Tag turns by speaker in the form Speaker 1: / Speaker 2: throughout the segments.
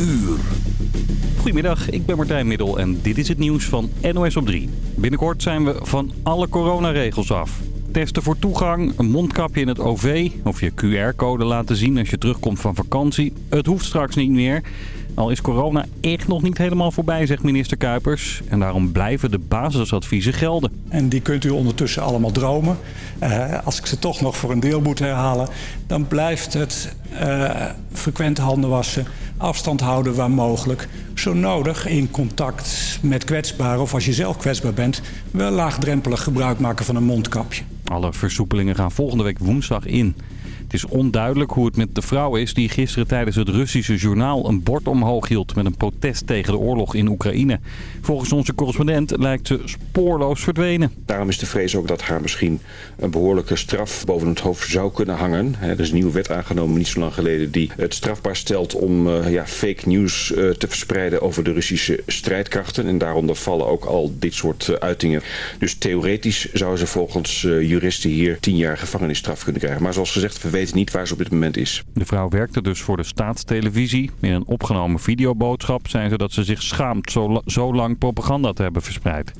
Speaker 1: uur. Goedemiddag, ik ben Martijn Middel en dit is het nieuws van NOS op 3. Binnenkort zijn we van alle coronaregels af. Testen voor toegang, een mondkapje in het OV of je QR-code laten zien als je terugkomt van vakantie. Het hoeft straks niet meer. Al is corona echt nog niet helemaal voorbij, zegt minister Kuipers. En daarom blijven de basisadviezen gelden.
Speaker 2: En die kunt u ondertussen allemaal dromen. Uh, als ik ze toch nog voor een deel moet herhalen... dan blijft het uh, frequent handen wassen, afstand houden waar mogelijk... zo nodig in contact met kwetsbaren of als je zelf kwetsbaar bent... wel laagdrempelig gebruik maken van een mondkapje.
Speaker 1: Alle versoepelingen gaan volgende week woensdag in. Het is onduidelijk hoe het met de vrouw is die gisteren tijdens het Russische journaal een bord omhoog hield met een protest tegen de oorlog in Oekraïne. Volgens onze correspondent lijkt ze spoorloos verdwenen.
Speaker 3: Daarom is de vrees ook dat haar misschien een behoorlijke straf boven het hoofd zou kunnen hangen. Er is een nieuwe wet aangenomen niet zo lang geleden die het strafbaar stelt om uh, ja, fake news uh, te verspreiden over de Russische strijdkrachten. En daaronder vallen ook al dit soort uh, uitingen. Dus theoretisch zou ze volgens juristen hier tien jaar gevangenisstraf kunnen krijgen. Maar zoals gezegd, weten niet waar ze op dit moment is.
Speaker 1: De vrouw werkte dus voor de staatstelevisie. In een opgenomen videoboodschap zijn ze dat ze zich schaamt zo, lang propaganda te hebben verspreid.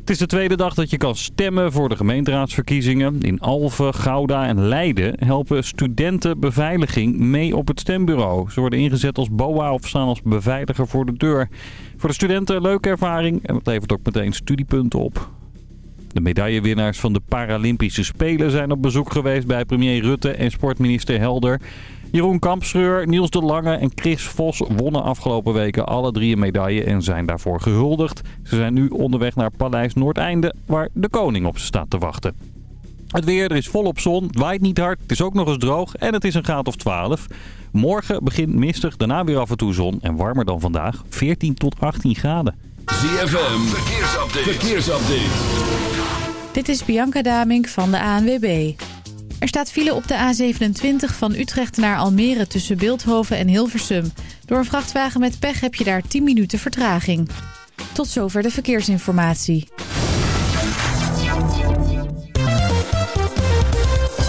Speaker 1: Het is de tweede dag dat je kan stemmen voor de gemeenteraadsverkiezingen. In Alphen, Gouda en Leiden helpen studenten beveiliging mee op het stembureau. Ze worden ingezet als BOA of staan als beveiliger voor de deur. Voor de studenten leuke ervaring en het levert ook meteen studiepunten op. De medaillewinnaars van de Paralympische Spelen zijn op bezoek geweest bij premier Rutte en sportminister Helder. Jeroen Kampschreur, Niels de Lange en Chris Vos wonnen afgelopen weken alle drie een medaille en zijn daarvoor gehuldigd. Ze zijn nu onderweg naar Paleis Noordeinde waar de koning op ze staat te wachten. Het weer, er is volop zon, waait niet hard, het is ook nog eens droog en het is een graad of 12. Morgen begint mistig, daarna weer af en toe zon en warmer dan vandaag, 14 tot 18 graden.
Speaker 4: ZFM, verkeersupdate. verkeersupdate.
Speaker 5: Dit is Bianca Damink van de ANWB. Er staat file op de A27 van Utrecht naar Almere tussen Beeldhoven en Hilversum. Door een vrachtwagen met pech heb je daar 10 minuten vertraging. Tot zover de verkeersinformatie.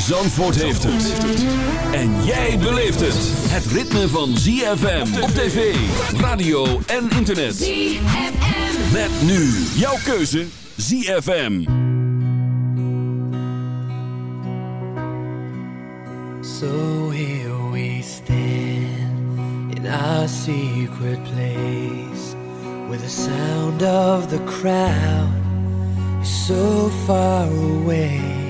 Speaker 4: Zandvoort heeft het. En jij beleeft het. Het ritme van ZFM op tv, radio en internet. ZFM. Met nu jouw keuze ZFM.
Speaker 6: So here we stand in our secret place where the sound of the crowd is so far away.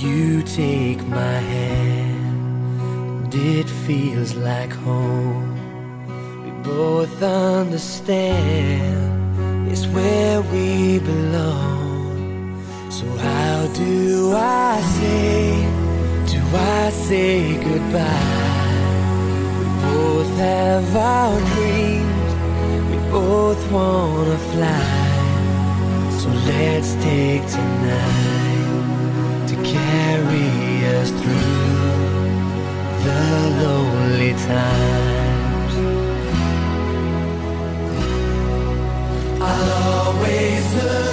Speaker 6: You take my hand, it feels like home. We both understand it's where we belong. So how do I say, do I say goodbye? We both have our dreams, we both wanna fly. So let's take tonight to carry us through the lonely times. I'll always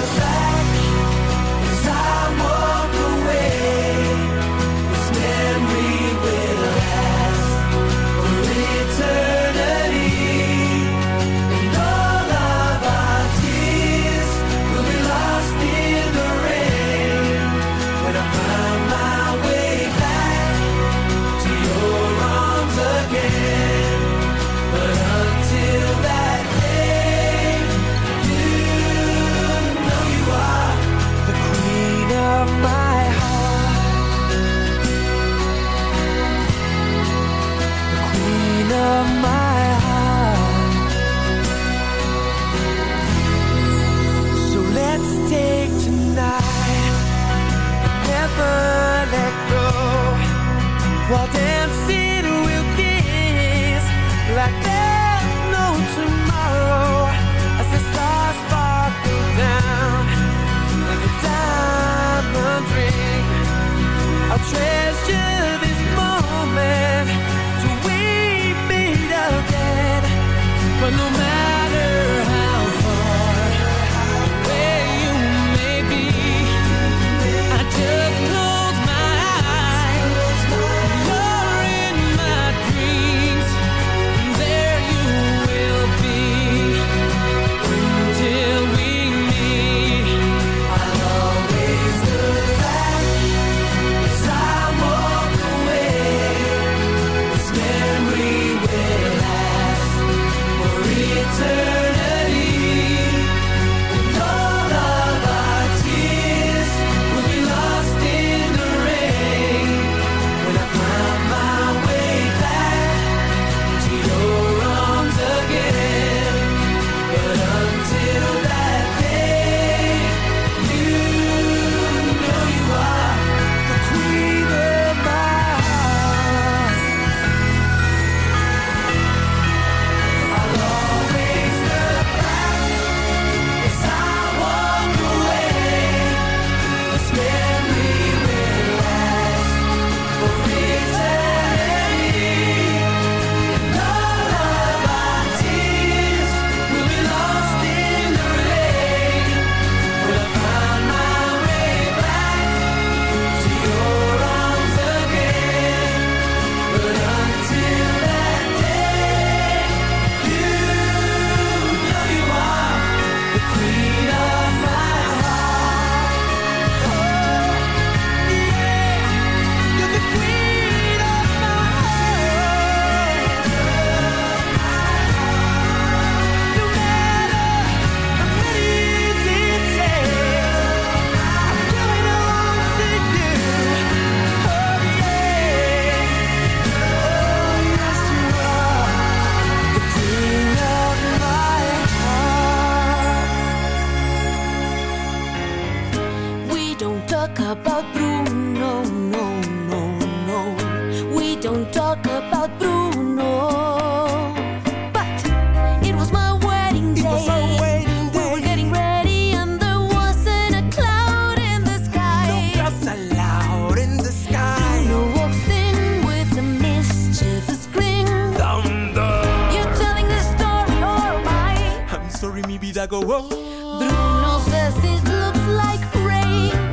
Speaker 7: Bruno says it looks like rain.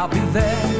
Speaker 8: I'll be
Speaker 9: there.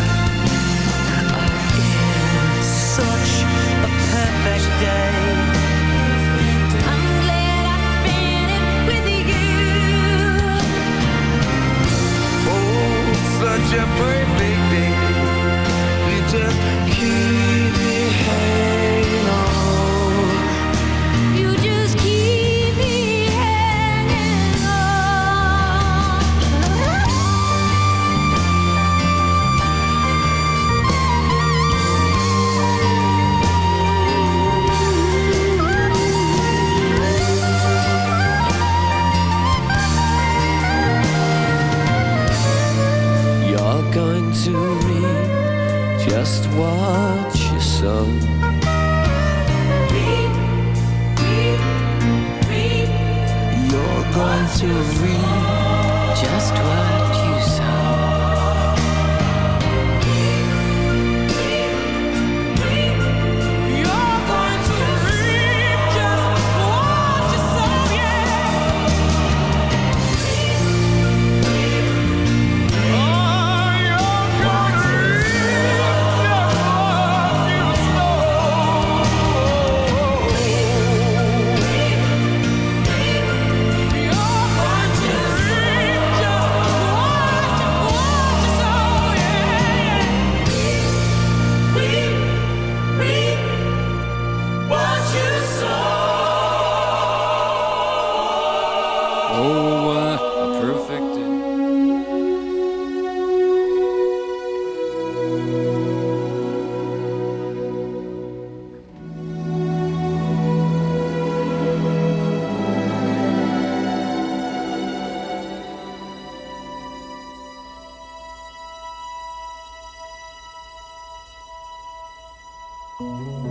Speaker 10: Música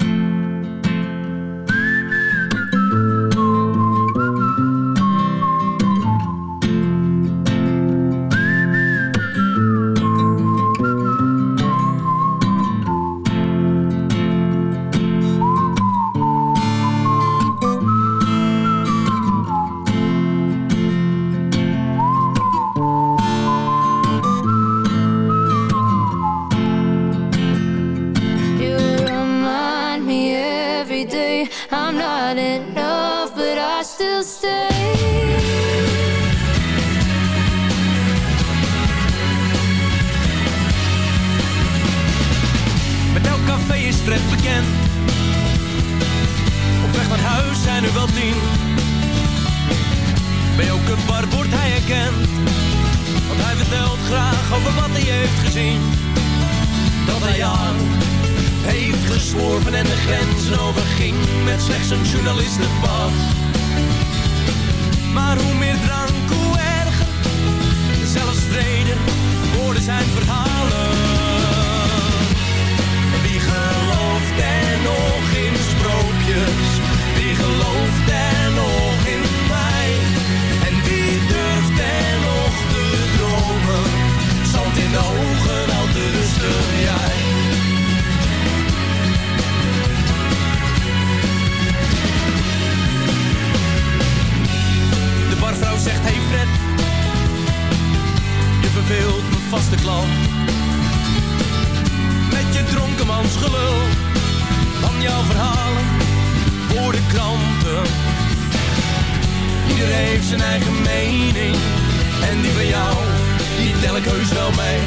Speaker 11: Voor de kranten. Ieder heeft zijn eigen mening en die van jou, die tel ik heus wel mee.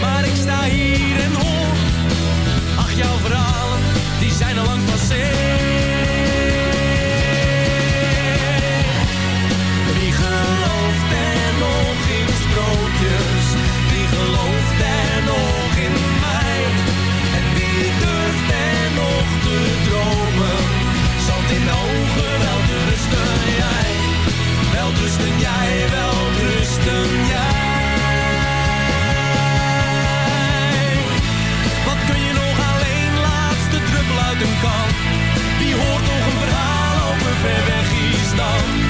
Speaker 11: Maar ik sta hier en hoor, ach jouw verhalen, die zijn al lang passé. Wie gelooft er nog in sprookjes? Wie gelooft Wel rusten jij. Wel rusten jij, wel rusten jij. Wat kun je nog alleen, laatste druppel uit een kan? Wie hoort nog een verhaal over ver weg Island? Wat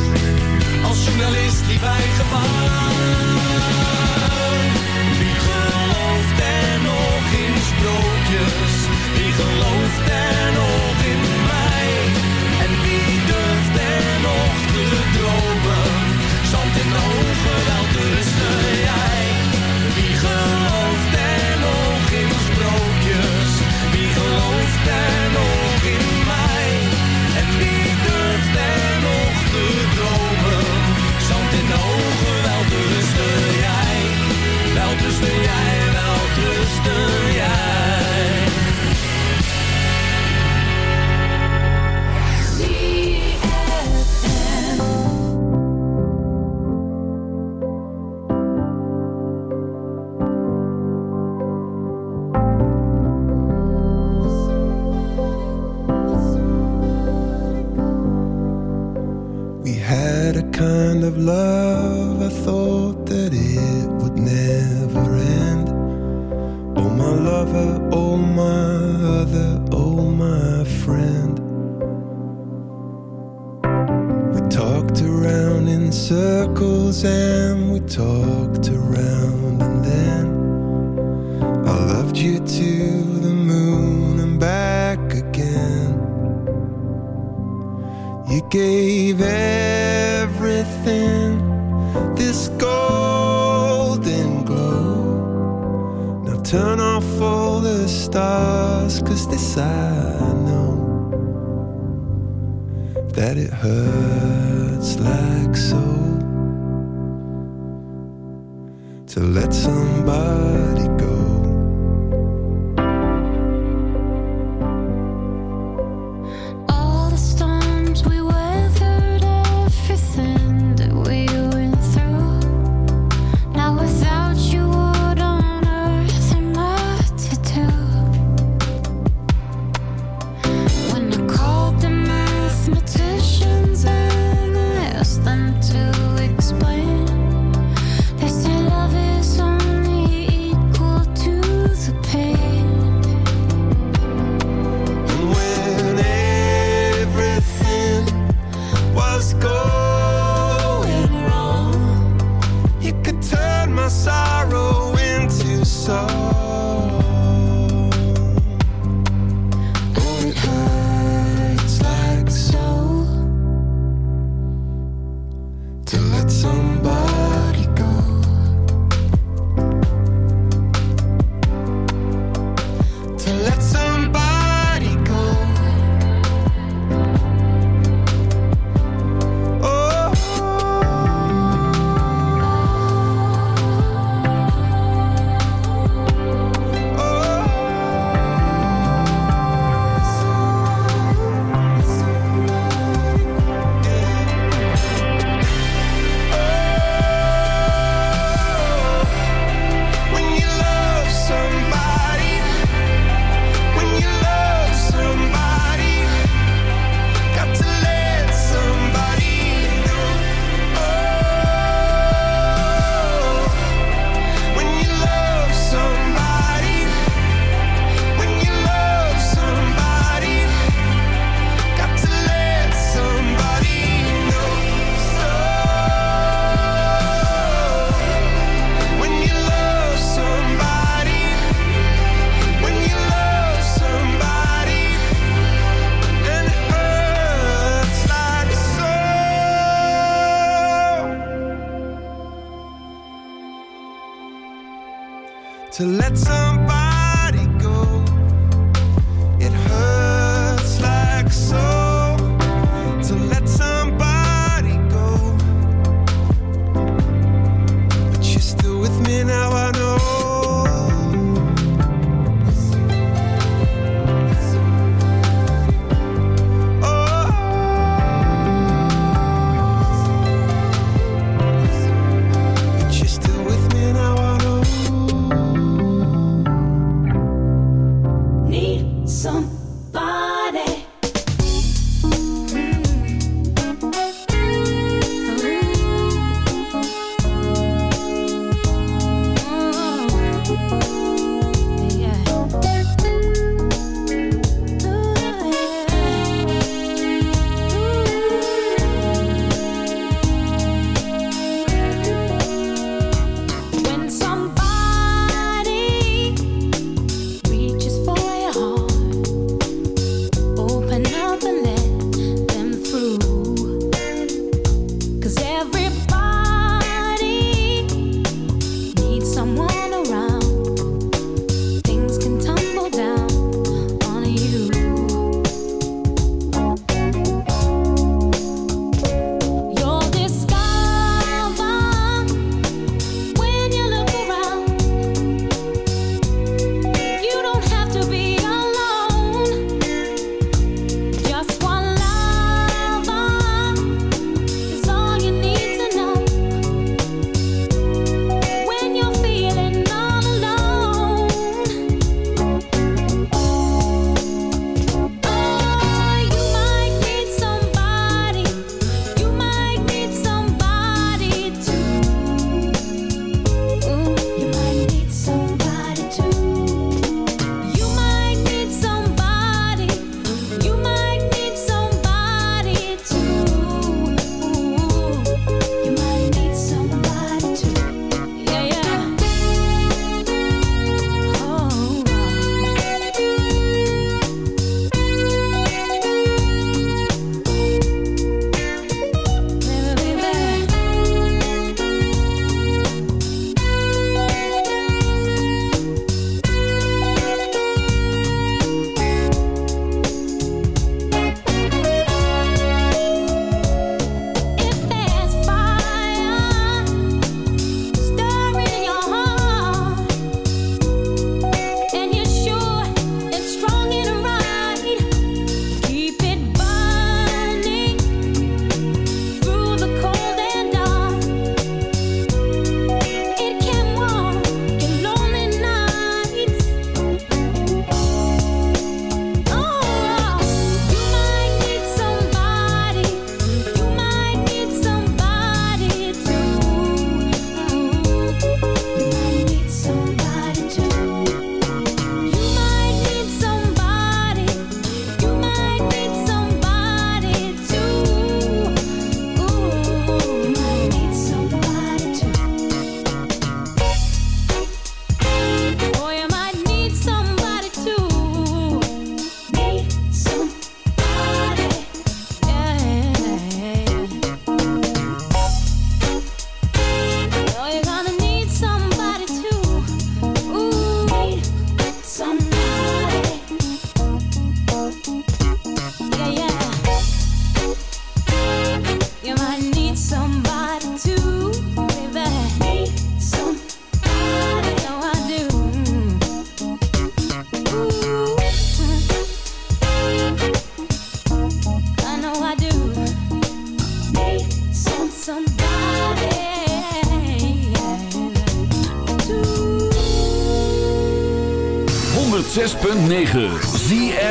Speaker 11: als journalist liep hij gevaar. Wie gelooft er nog in sprookjes? Wie gelooft er nog in mij? En wie durft er nog te dromen? Zand in ogen, wel te rusten jij. Wie gelooft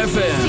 Speaker 4: ZFM.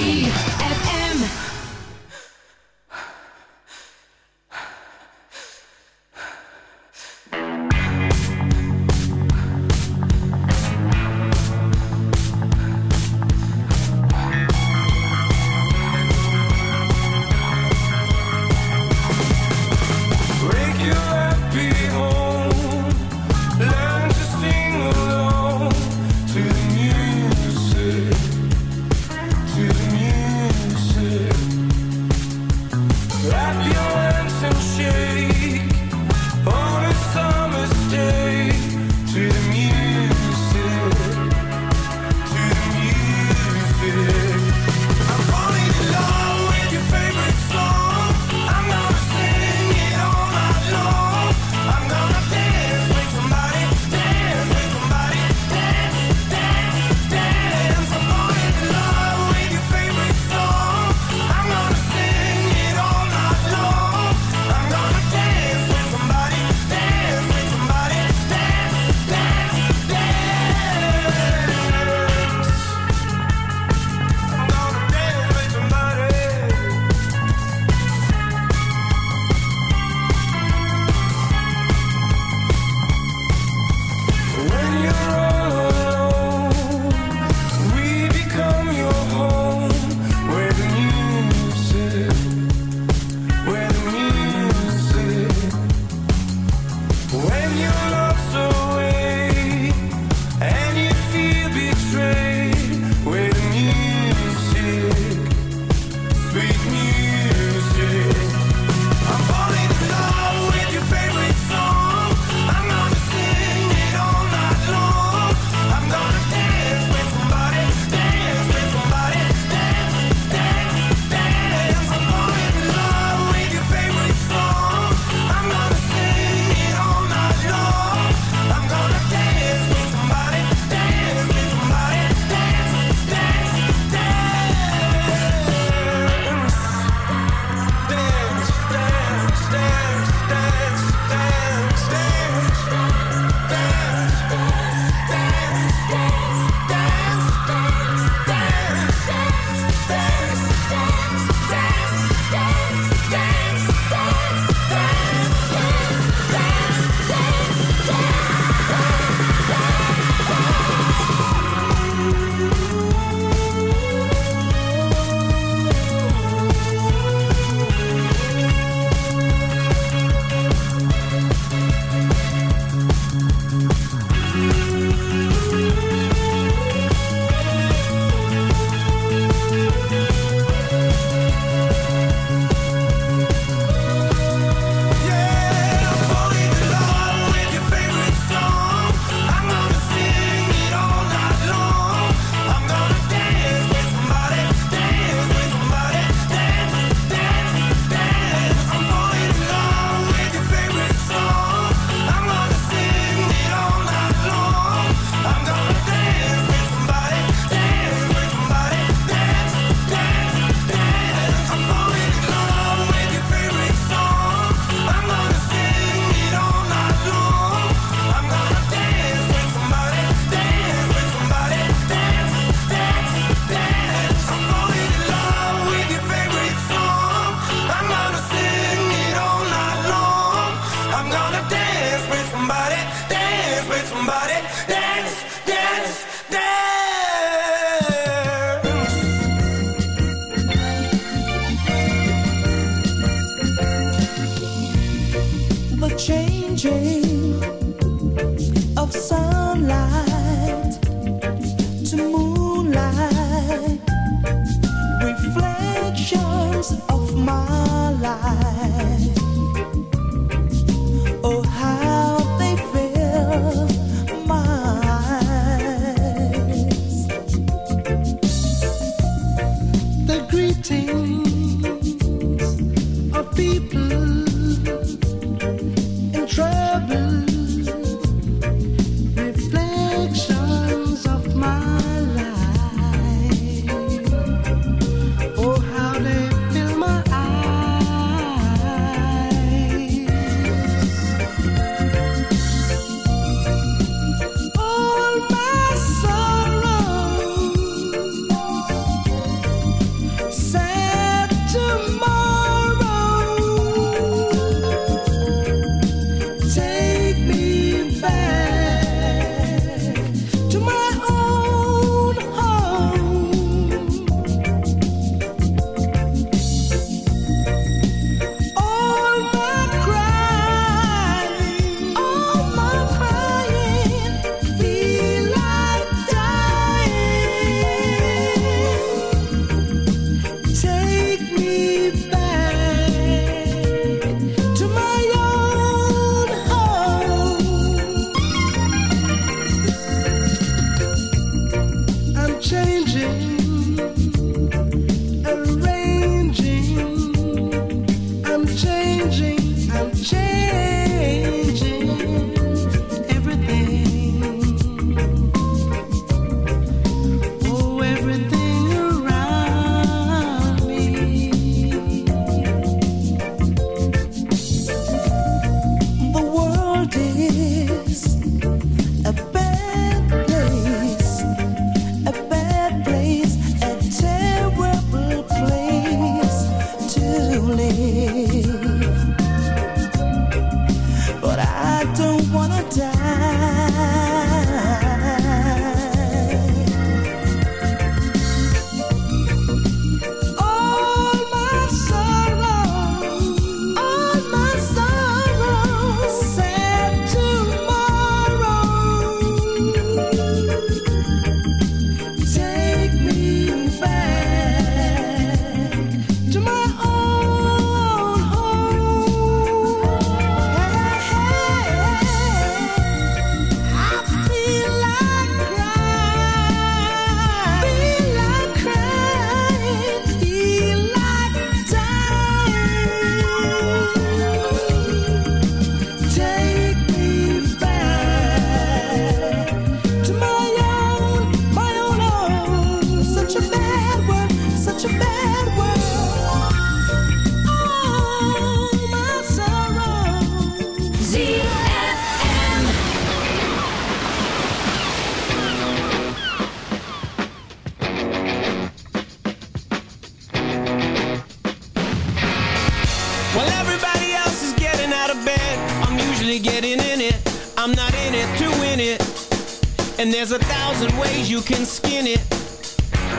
Speaker 12: can skin it.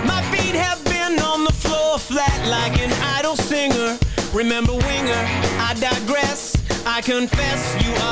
Speaker 12: My feet have been on the floor flat like an idle singer. Remember winger, I digress, I confess you are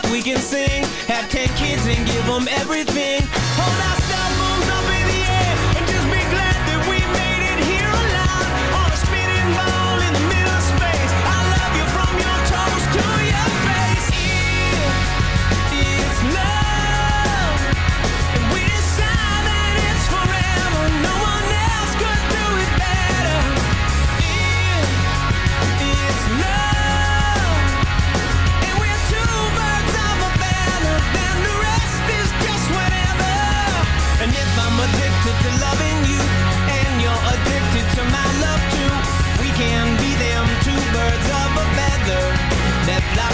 Speaker 12: sing. Have ten kids and give them everything. Hold out.